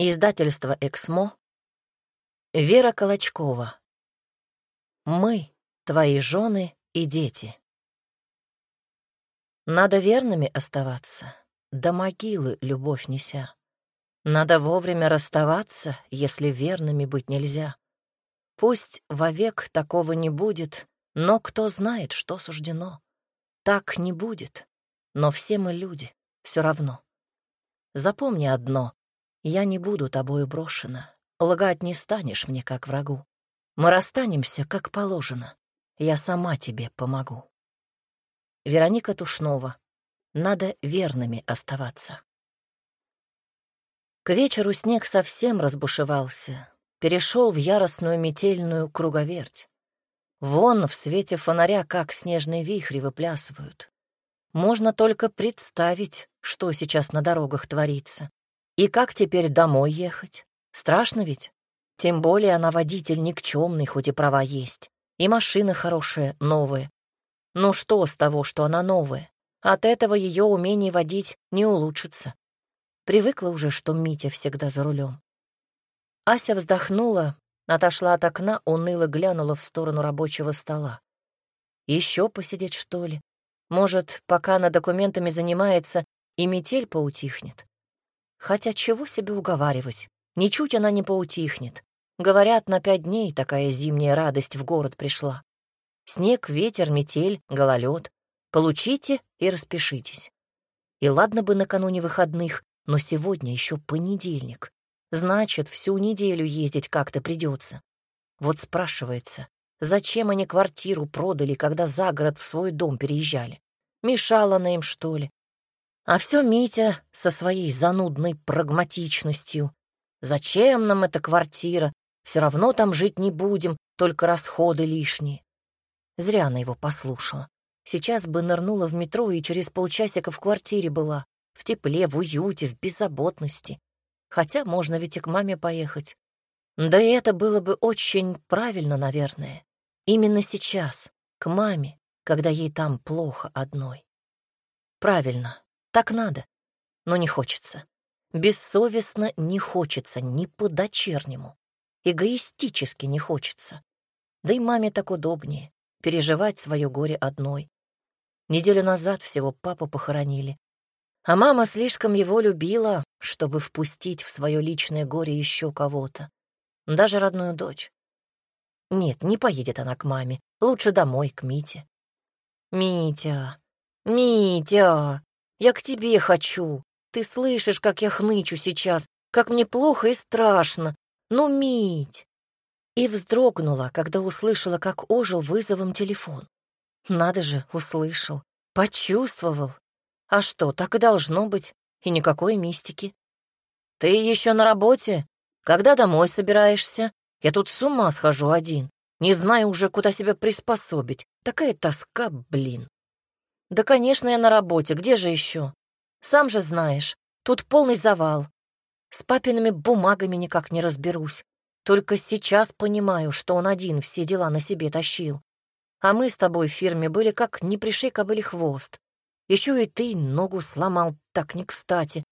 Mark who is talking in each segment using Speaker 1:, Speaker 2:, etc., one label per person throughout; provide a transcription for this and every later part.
Speaker 1: Издательство «Эксмо». Вера Колочкова. Мы, твои жены и дети. Надо верными оставаться, до могилы любовь неся. Надо вовремя расставаться, если верными быть нельзя. Пусть вовек такого не будет, но кто знает, что суждено. Так не будет, но все мы люди, все равно. Запомни одно — я не буду тобою брошена. Лгать не станешь мне, как врагу. Мы расстанемся, как положено. Я сама тебе помогу. Вероника Тушнова. Надо верными оставаться. К вечеру снег совсем разбушевался, перешел в яростную метельную круговерть. Вон в свете фонаря, как снежные вихри выплясывают. Можно только представить, что сейчас на дорогах творится. И как теперь домой ехать? Страшно ведь? Тем более она водитель никчемный, хоть и права есть. И машина хорошая, новая. Ну что с того, что она новая? От этого ее умение водить не улучшится. Привыкла уже, что Митя всегда за рулем. Ася вздохнула, отошла от окна, уныло глянула в сторону рабочего стола. Еще посидеть, что ли? Может, пока она документами занимается, и метель поутихнет? Хотя чего себе уговаривать? Ничуть она не поутихнет. Говорят, на пять дней такая зимняя радость в город пришла. Снег, ветер, метель, гололед. Получите и распишитесь. И ладно бы накануне выходных, но сегодня еще понедельник. Значит, всю неделю ездить как-то придется. Вот спрашивается, зачем они квартиру продали, когда за город в свой дом переезжали? Мешала она им, что ли? А все Митя со своей занудной прагматичностью. Зачем нам эта квартира? Все равно там жить не будем, только расходы лишние. Зря она его послушала. Сейчас бы нырнула в метро и через полчасика в квартире была. В тепле, в уюте, в беззаботности. Хотя можно ведь и к маме поехать. Да и это было бы очень правильно, наверное. Именно сейчас, к маме, когда ей там плохо одной. Правильно, так надо, но не хочется. Бессовестно не хочется, ни по-дочернему. Эгоистически не хочется. Да и маме так удобнее переживать свое горе одной. Неделю назад всего папу похоронили. А мама слишком его любила, чтобы впустить в свое личное горе еще кого-то. Даже родную дочь. Нет, не поедет она к маме. Лучше домой, к Мите. «Митя! Митя!» Я к тебе хочу. Ты слышишь, как я хнычу сейчас, как мне плохо и страшно. Ну, Мить!» И вздрогнула, когда услышала, как ожил вызовом телефон. Надо же, услышал, почувствовал. А что, так и должно быть, и никакой мистики. «Ты еще на работе? Когда домой собираешься? Я тут с ума схожу один. Не знаю уже, куда себя приспособить. Такая тоска, блин». Да, конечно, я на работе. Где же еще? Сам же знаешь, тут полный завал. С папиными бумагами никак не разберусь. Только сейчас понимаю, что он один все дела на себе тащил. А мы с тобой в фирме были как не пришей кобыли хвост. Еще и ты ногу сломал так не кстати.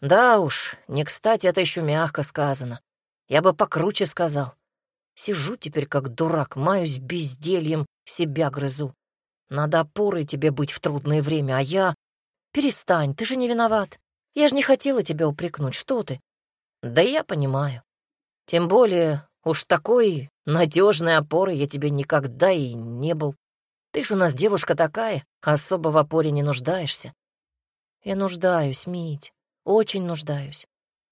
Speaker 1: Да уж, не кстати, это еще мягко сказано. Я бы покруче сказал. Сижу теперь как дурак, маюсь бездельем, себя грызу. Надо опорой тебе быть в трудное время, а я... Перестань, ты же не виноват. Я же не хотела тебя упрекнуть, что ты? Да я понимаю. Тем более, уж такой надежной опорой я тебе никогда и не был. Ты ж у нас девушка такая, особо в опоре не нуждаешься. Я нуждаюсь, Мить, очень нуждаюсь.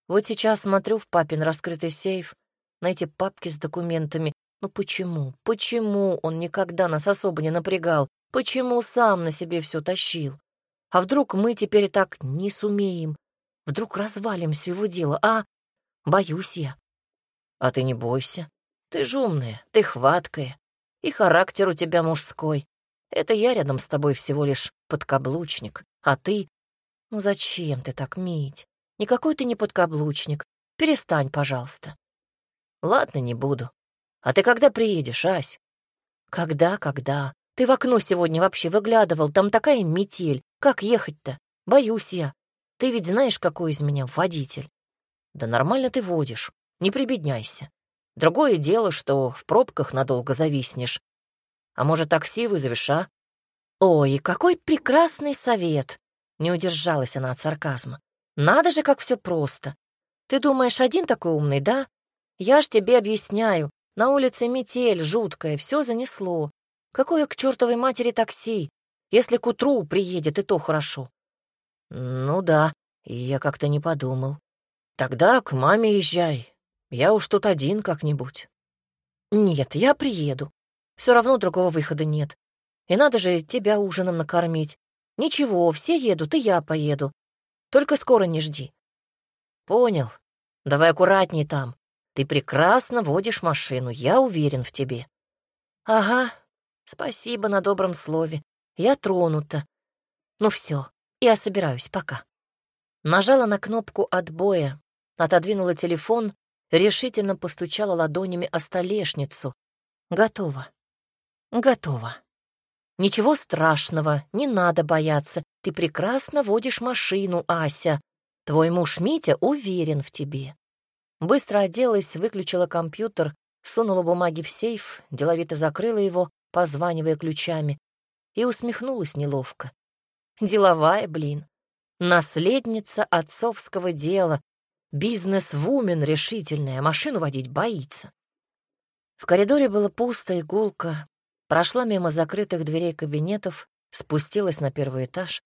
Speaker 1: Вот сейчас смотрю в папин раскрытый сейф, на эти папки с документами. Ну почему, почему он никогда нас особо не напрягал, Почему сам на себе все тащил? А вдруг мы теперь так не сумеем? Вдруг развалим все его дело, а? Боюсь я. А ты не бойся. Ты ж умная, ты хваткая. И характер у тебя мужской. Это я рядом с тобой всего лишь подкаблучник. А ты... Ну зачем ты так, Мить? Никакой ты не подкаблучник. Перестань, пожалуйста. Ладно, не буду. А ты когда приедешь, Ась? Когда, когда? Ты в окно сегодня вообще выглядывал, там такая метель. Как ехать-то? Боюсь я. Ты ведь знаешь, какой из меня водитель. Да нормально ты водишь, не прибедняйся. Другое дело, что в пробках надолго зависнешь. А может, такси вызовешь, а? Ой, какой прекрасный совет! Не удержалась она от сарказма. Надо же, как все просто. Ты думаешь, один такой умный, да? Я ж тебе объясняю. На улице метель жуткая, все занесло. Какое к чертовой матери такси? Если к утру приедет, и то хорошо. Ну да, я как-то не подумал. Тогда к маме езжай. Я уж тут один как-нибудь. Нет, я приеду. Все равно другого выхода нет. И надо же тебя ужином накормить. Ничего, все едут, и я поеду. Только скоро не жди. Понял. Давай аккуратней там. Ты прекрасно водишь машину, я уверен в тебе. Ага, спасибо на добром слове. Я тронута. Ну все, я собираюсь, пока. Нажала на кнопку отбоя, отодвинула телефон, решительно постучала ладонями о столешницу. Готово. Готово. Ничего страшного, не надо бояться. Ты прекрасно водишь машину, Ася. Твой муж Митя уверен в тебе. Быстро оделась, выключила компьютер, сунула бумаги в сейф, деловито закрыла его, позванивая ключами, и усмехнулась неловко. Деловая, блин. Наследница отцовского дела, бизнес-вумен решительная, машину водить боится. В коридоре было пусто и гулко. Прошла мимо закрытых дверей кабинетов, спустилась на первый этаж.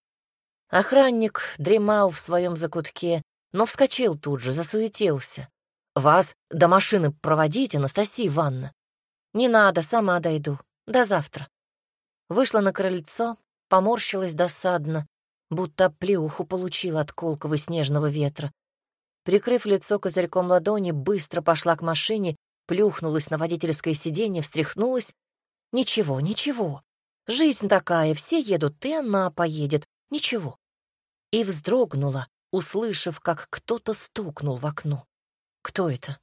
Speaker 1: Охранник дремал в своем закутке, но вскочил тут же, засуетился. «Вас до машины проводить, Анастасия Ивановна?» «Не надо, сама дойду. До завтра». Вышла на крыльцо, поморщилась досадно, будто плеуху получила от колкого снежного ветра. Прикрыв лицо козырьком ладони, быстро пошла к машине, плюхнулась на водительское сиденье, встряхнулась. «Ничего, ничего. Жизнь такая, все едут, и она поедет. Ничего». И вздрогнула, услышав, как кто-то стукнул в окно. Кто это?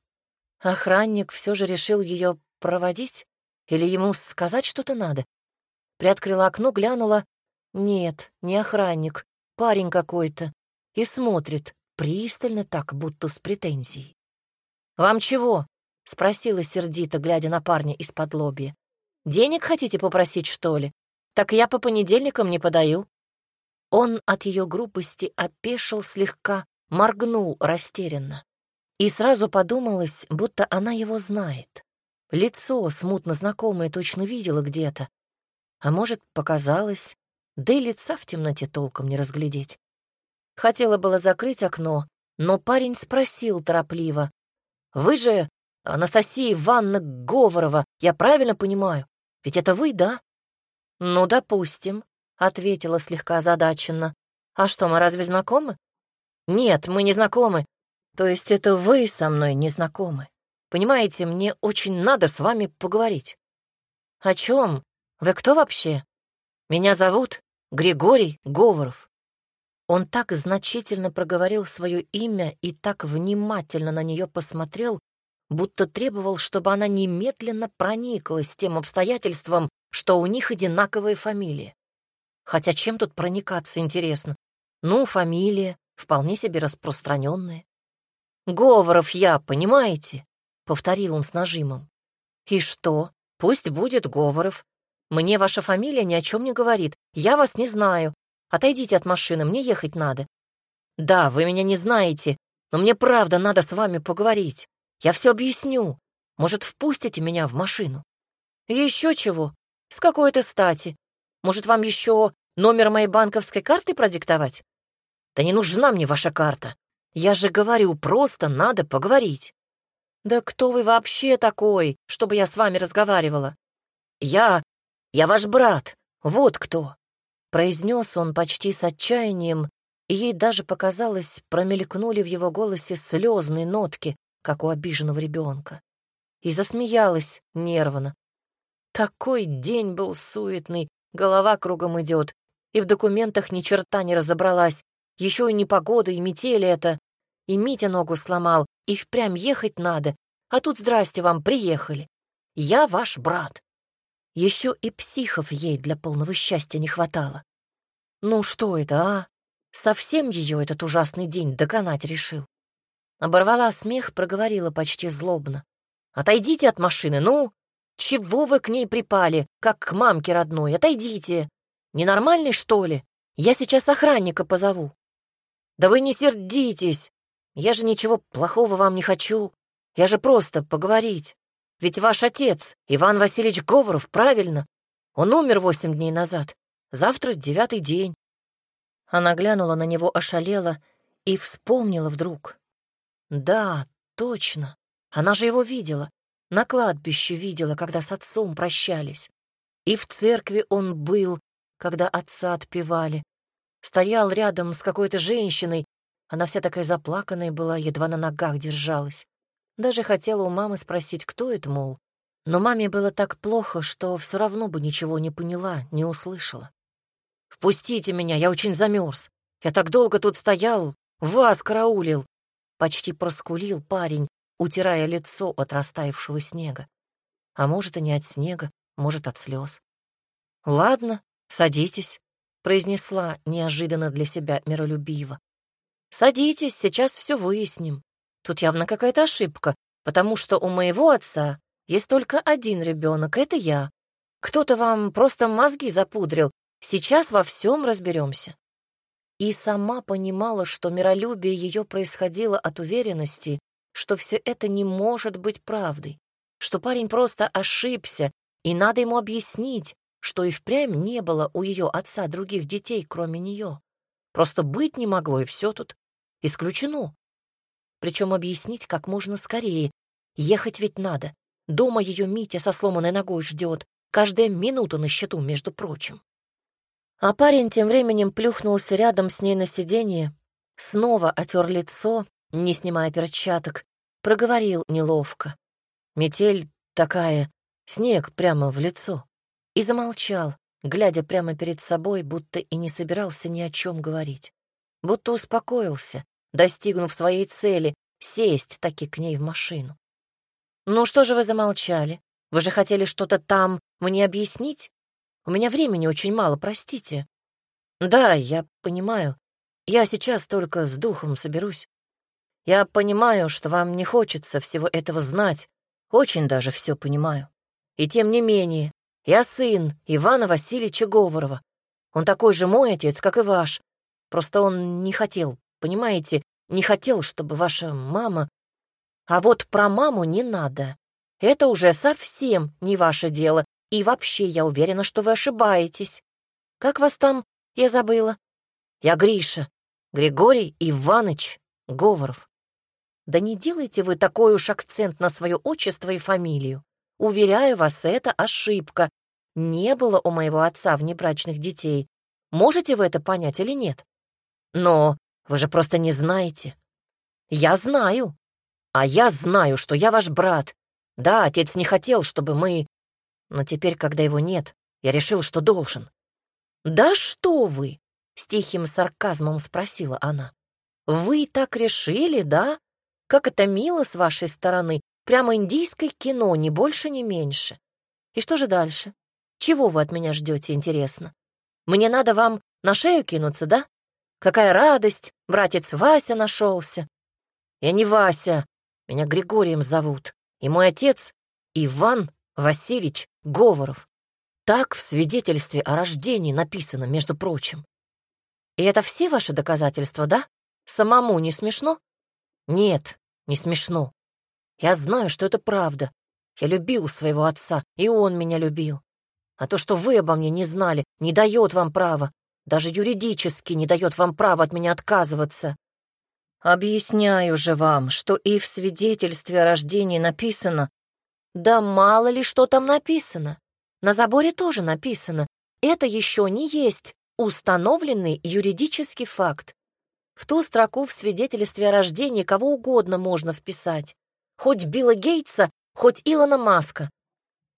Speaker 1: Охранник все же решил ее проводить? Или ему сказать что-то надо? Приоткрыла окно, глянула. Нет, не охранник, парень какой-то. И смотрит, пристально так, будто с претензией. «Вам чего?» — спросила сердито, глядя на парня из-под лобья. «Денег хотите попросить, что ли? Так я по понедельникам не подаю». Он от ее грубости опешил слегка, моргнул растерянно. И сразу подумалось, будто она его знает. Лицо смутно знакомое точно видела где-то. А может, показалось, да и лица в темноте толком не разглядеть. Хотела было закрыть окно, но парень спросил торопливо. «Вы же Анастасия Ивановна Говорова, я правильно понимаю? Ведь это вы, да?» «Ну, допустим», — ответила слегка озадаченно. «А что, мы разве знакомы?» «Нет, мы не знакомы. То есть это вы со мной не знакомы? Понимаете, мне очень надо с вами поговорить. О чем? Вы кто вообще? Меня зовут Григорий Говоров. Он так значительно проговорил свое имя и так внимательно на нее посмотрел, будто требовал, чтобы она немедленно прониклась тем обстоятельством, что у них одинаковые фамилии. Хотя чем тут проникаться, интересно? Ну, фамилия, вполне себе распространенная. «Говоров я, понимаете?» — повторил он с нажимом. «И что? Пусть будет Говоров. Мне ваша фамилия ни о чем не говорит. Я вас не знаю. Отойдите от машины, мне ехать надо». «Да, вы меня не знаете, но мне правда надо с вами поговорить. Я все объясню. Может, впустите меня в машину?» «Еще чего? С какой-то стати? Может, вам еще номер моей банковской карты продиктовать?» «Да не нужна мне ваша карта. Я же говорю, просто надо поговорить. Да кто вы вообще такой, чтобы я с вами разговаривала? Я... я ваш брат, вот кто. Произнес он почти с отчаянием, и ей даже показалось, промелькнули в его голосе слезные нотки, как у обиженного ребенка. И засмеялась нервно. Такой день был суетный, голова кругом идет, и в документах ни черта не разобралась, еще и непогода, и метели это. И Митя ногу сломал, и впрямь ехать надо. А тут здрасте вам, приехали. Я ваш брат. Еще и психов ей для полного счастья не хватало. Ну что это, а? Совсем ее этот ужасный день доконать решил. Оборвала смех, проговорила почти злобно. «Отойдите от машины, ну! Чего вы к ней припали, как к мамке родной? Отойдите! Ненормальный, что ли? Я сейчас охранника позову». «Да вы не сердитесь! Я же ничего плохого вам не хочу. Я же просто поговорить. Ведь ваш отец, Иван Васильевич Говоров, правильно? Он умер восемь дней назад. Завтра девятый день». Она глянула на него ошалела и вспомнила вдруг. Да, точно. Она же его видела. На кладбище видела, когда с отцом прощались. И в церкви он был, когда отца отпевали. Стоял рядом с какой-то женщиной. Она вся такая заплаканная была, едва на ногах держалась. Даже хотела у мамы спросить, кто это, мол. Но маме было так плохо, что все равно бы ничего не поняла, не услышала. «Впустите меня, я очень замерз. Я так долго тут стоял, вас караулил. Почти проскулил парень, утирая лицо от растаявшего снега. А может, и не от снега, может, от слез. «Ладно, садитесь», — произнесла неожиданно для себя миролюбиво. «Садитесь, сейчас все выясним. Тут явно какая-то ошибка, потому что у моего отца есть только один ребенок, это я. Кто-то вам просто мозги запудрил. Сейчас во всем разберемся и сама понимала, что миролюбие ее происходило от уверенности, что все это не может быть правдой, что парень просто ошибся, и надо ему объяснить, что и впрямь не было у ее отца других детей, кроме нее. Просто быть не могло, и все тут исключено. Причем объяснить как можно скорее. Ехать ведь надо. Дома ее Митя со сломанной ногой ждет. Каждая минута на счету, между прочим. А парень тем временем плюхнулся рядом с ней на сиденье, снова отер лицо, не снимая перчаток, проговорил неловко. Метель такая, снег прямо в лицо. И замолчал, глядя прямо перед собой, будто и не собирался ни о чем говорить. Будто успокоился, достигнув своей цели, сесть таки к ней в машину. «Ну что же вы замолчали? Вы же хотели что-то там мне объяснить?» У меня времени очень мало, простите. Да, я понимаю. Я сейчас только с духом соберусь. Я понимаю, что вам не хочется всего этого знать. Очень даже все понимаю. И тем не менее, я сын Ивана Васильевича Говорова. Он такой же мой отец, как и ваш. Просто он не хотел, понимаете, не хотел, чтобы ваша мама... А вот про маму не надо. Это уже совсем не ваше дело, и вообще, я уверена, что вы ошибаетесь. Как вас там? Я забыла. Я Гриша. Григорий Иваныч Говоров. Да не делайте вы такой уж акцент на свое отчество и фамилию. Уверяю вас, это ошибка. Не было у моего отца внебрачных детей. Можете вы это понять или нет? Но вы же просто не знаете. Я знаю. А я знаю, что я ваш брат. Да, отец не хотел, чтобы мы но теперь, когда его нет, я решил, что должен. «Да что вы!» — с тихим сарказмом спросила она. «Вы так решили, да? Как это мило с вашей стороны. Прямо индийское кино, ни больше, ни меньше. И что же дальше? Чего вы от меня ждете, интересно? Мне надо вам на шею кинуться, да? Какая радость, братец Вася нашелся. Я не Вася, меня Григорием зовут, и мой отец — Иван Васильевич Говоров. Так в свидетельстве о рождении написано, между прочим. И это все ваши доказательства, да? Самому не смешно? Нет, не смешно. Я знаю, что это правда. Я любил своего отца, и он меня любил. А то, что вы обо мне не знали, не дает вам права. Даже юридически не дает вам права от меня отказываться. Объясняю же вам, что и в свидетельстве о рождении написано, да мало ли что там написано. На заборе тоже написано. Это еще не есть установленный юридический факт. В ту строку в свидетельстве о рождении кого угодно можно вписать. Хоть Билла Гейтса, хоть Илона Маска.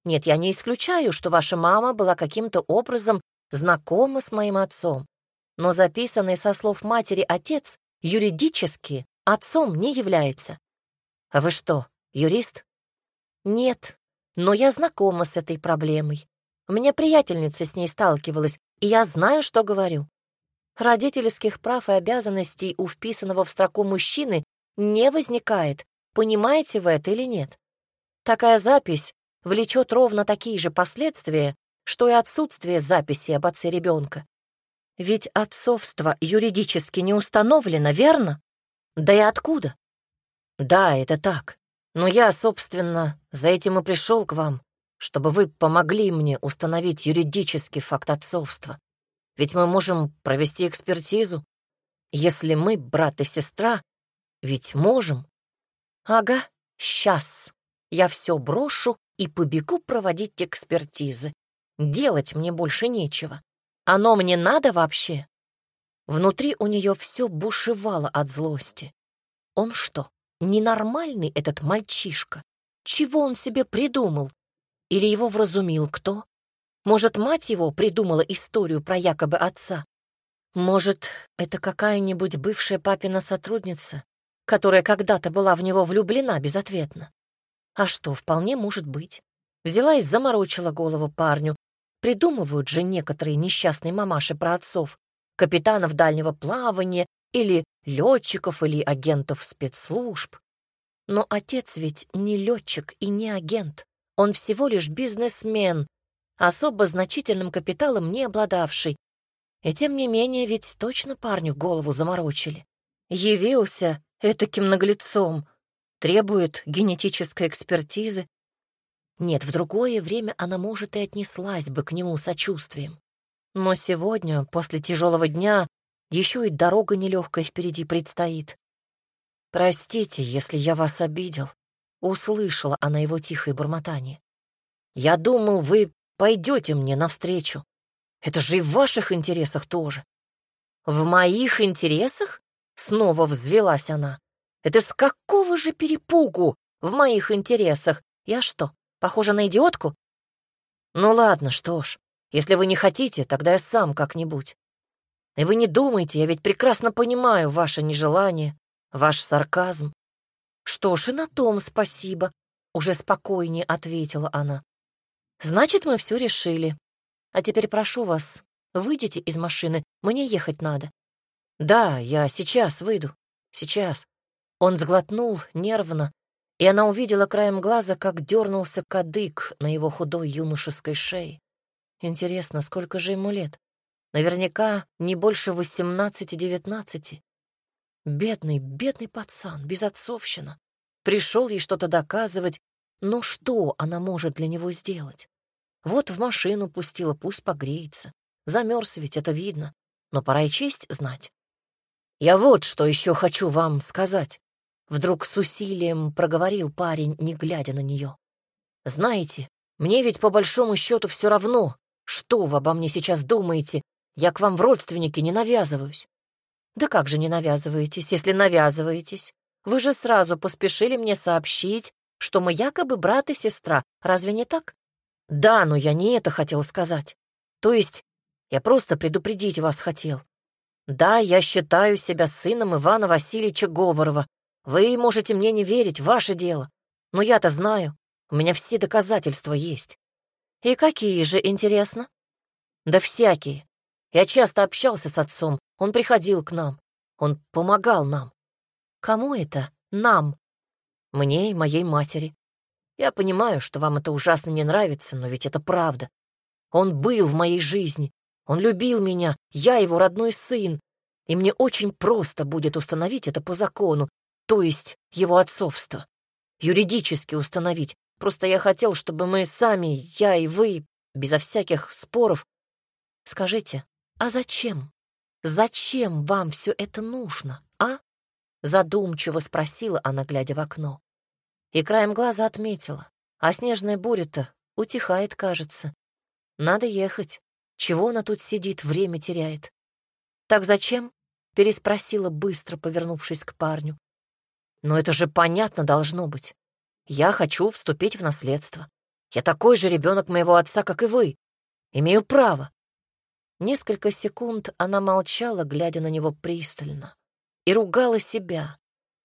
Speaker 1: Нет, я не исключаю, что ваша мама была каким-то образом знакома с моим отцом. Но записанный со слов матери отец юридически отцом не является. А вы что, юрист? Нет, но я знакома с этой проблемой. Меня приятельница с ней сталкивалась, и я знаю, что говорю. Родительских прав и обязанностей у вписанного в строку мужчины не возникает. Понимаете вы это или нет? Такая запись влечет ровно такие же последствия, что и отсутствие записи об отце ребенка. Ведь отцовство юридически не установлено, верно? Да и откуда? Да, это так. Но я, собственно, за этим и пришел к вам, чтобы вы помогли мне установить юридический факт отцовства. Ведь мы можем провести экспертизу. Если мы брат и сестра, ведь можем. Ага, сейчас. Я все брошу и побегу проводить экспертизы. Делать мне больше нечего. Оно мне надо вообще? Внутри у нее все бушевало от злости. Он что, ненормальный этот мальчишка? Чего он себе придумал? Или его вразумил кто? Может, мать его придумала историю про якобы отца? Может, это какая-нибудь бывшая папина сотрудница, которая когда-то была в него влюблена безответно? А что, вполне может быть. Взяла и заморочила голову парню. Придумывают же некоторые несчастные мамаши про отцов, капитанов дальнего плавания или летчиков или агентов спецслужб. Но отец ведь не летчик и не агент. Он всего лишь бизнесмен, особо значительным капиталом не обладавший. И тем не менее ведь точно парню голову заморочили. Явился этаким наглецом, требует генетической экспертизы. Нет, в другое время она, может, и отнеслась бы к нему сочувствием. Но сегодня, после тяжелого дня, еще и дорога нелегкая впереди предстоит. «Простите, если я вас обидел», — услышала она его тихое бормотание. «Я думал, вы пойдете мне навстречу. Это же и в ваших интересах тоже. В моих интересах? Снова взвелась она. Это с какого же перепугу в моих интересах? Я что, похожа на идиотку? Ну ладно, что ж, если вы не хотите, тогда я сам как-нибудь. И вы не думайте, я ведь прекрасно понимаю ваше нежелание, ваш сарказм. Что ж, и на том спасибо, уже спокойнее ответила она. Значит, мы все решили. А теперь прошу вас, выйдите из машины, мне ехать надо. Да, я сейчас выйду. Сейчас. Он сглотнул нервно, и она увидела краем глаза, как дернулся кадык на его худой юношеской шее. Интересно, сколько же ему лет? Наверняка не больше восемнадцати-девятнадцати. Бедный, бедный пацан, безотцовщина. Пришел ей что-то доказывать, но что она может для него сделать? Вот в машину пустила, пусть погреется. Замерз ведь, это видно. Но пора и честь знать. Я вот что еще хочу вам сказать. Вдруг с усилием проговорил парень, не глядя на нее. Знаете, мне ведь по большому счету все равно, что вы обо мне сейчас думаете. Я к вам в родственники не навязываюсь. Да как же не навязываетесь, если навязываетесь? Вы же сразу поспешили мне сообщить, что мы якобы брат и сестра. Разве не так? Да, но я не это хотел сказать. То есть я просто предупредить вас хотел. Да, я считаю себя сыном Ивана Васильевича Говорова. Вы можете мне не верить, ваше дело. Но я-то знаю, у меня все доказательства есть. И какие же, интересно? Да всякие. Я часто общался с отцом, он приходил к нам, он помогал нам. Кому это? Нам. Мне и моей матери. Я понимаю, что вам это ужасно не нравится, но ведь это правда. Он был в моей жизни, он любил меня, я его родной сын, и мне очень просто будет установить это по закону, то есть его отцовство. Юридически установить. Просто я хотел, чтобы мы сами, я и вы, безо всяких споров... Скажите, а зачем? Зачем вам все это нужно, а? Задумчиво спросила она, глядя в окно и краем глаза отметила. А снежная буря-то утихает, кажется. Надо ехать. Чего она тут сидит, время теряет? Так зачем? Переспросила быстро, повернувшись к парню. Но это же понятно должно быть. Я хочу вступить в наследство. Я такой же ребенок моего отца, как и вы. Имею право. Несколько секунд она молчала, глядя на него пристально, и ругала себя.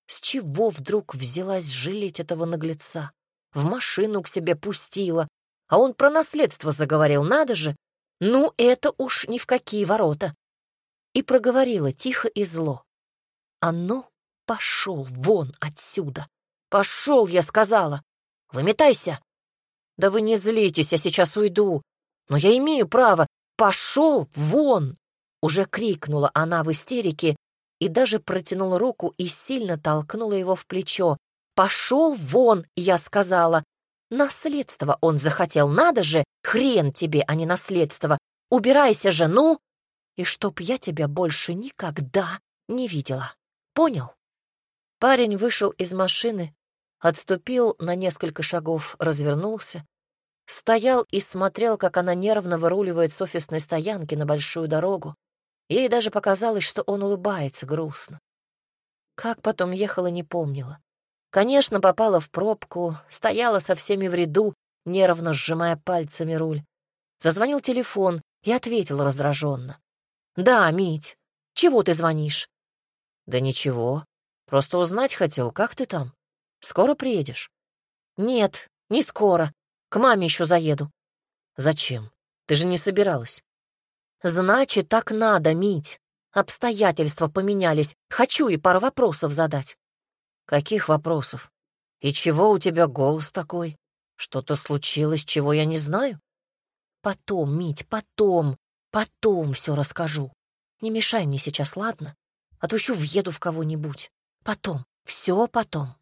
Speaker 1: С чего вдруг взялась жалеть этого наглеца? В машину к себе пустила, а он про наследство заговорил, надо же. Ну, это уж ни в какие ворота. И проговорила тихо и зло. Оно Пошел вон отсюда! Пошел, я сказала! Выметайся! Да вы не злитесь, я сейчас уйду. Но я имею право. Пошел вон! Уже крикнула она в истерике и даже протянула руку и сильно толкнула его в плечо. «Пошел вон!» — я сказала. «Наследство он захотел, надо же! Хрен тебе, а не наследство! Убирайся же, ну!» И чтоб я тебя больше никогда не видела. Понял? Парень вышел из машины, отступил на несколько шагов, развернулся, стоял и смотрел, как она нервно выруливает с офисной стоянки на большую дорогу. Ей даже показалось, что он улыбается грустно. Как потом ехала, не помнила. Конечно, попала в пробку, стояла со всеми в ряду, нервно сжимая пальцами руль. Зазвонил телефон и ответил раздраженно. «Да, Мить, чего ты звонишь?» «Да ничего, просто узнать хотел, как ты там? Скоро приедешь?» «Нет, не скоро. К маме еще заеду». «Зачем? Ты же не собиралась». «Значит, так надо, Мить. Обстоятельства поменялись. Хочу и пару вопросов задать». «Каких вопросов? И чего у тебя голос такой? Что-то случилось, чего я не знаю?» «Потом, Мить, потом, потом все расскажу. Не мешай мне сейчас, ладно? А то еще въеду в кого-нибудь. Потом, все потом».